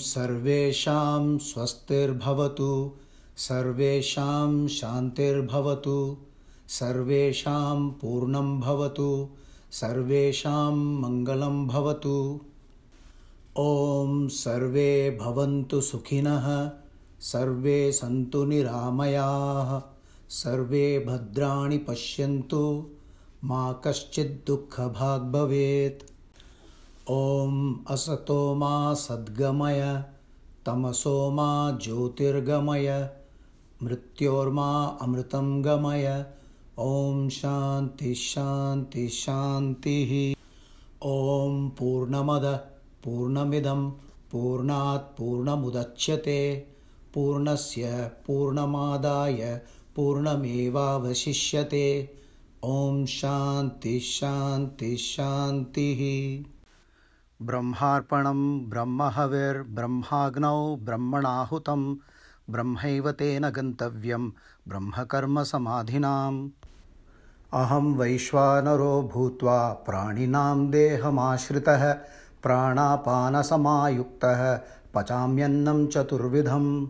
सर्वेषां स्वस्तिर्भवतु सर्वेषां शान्तिर्भवतु सर्वेषां पूर्णं भवतु सर्वेषां मङ्गलं भवतु। ॐ सर्वे भवन्तु सुखिनः सर्वे सन्तु निरामयाः सर्वे भद्राणि पश्यन्तु मा कश्चिद्दुःखभाग् भवेत् ॐ असतो मा सद्गमय तमसो मा ज्योतिर्गमय मृत्योर्मा अमृतं गमय। ॐ शान्तिः ॐ पूर्णमद पूर्णमिदं पूर्णात् पूर्णमुदच्यते। पूर्णस्य पूर्णमादाय पूर्णमेवावशिष्यते। ॐ शान्तिः ब्रह्मार्पणं ब्रह्महविर्ब्रह्माग्नौ ब्रह्मणाहुतं, ब्रह्मैव तेन गन्तव्यं ब्रह्मकर्मसमाधिनाम्। अहं वैश्वानरो भूत्वा प्राणिनां देहमाश्रितः, प्राणापानसमायुक्तः, पचाम्यन्नं चतुर्विधम्।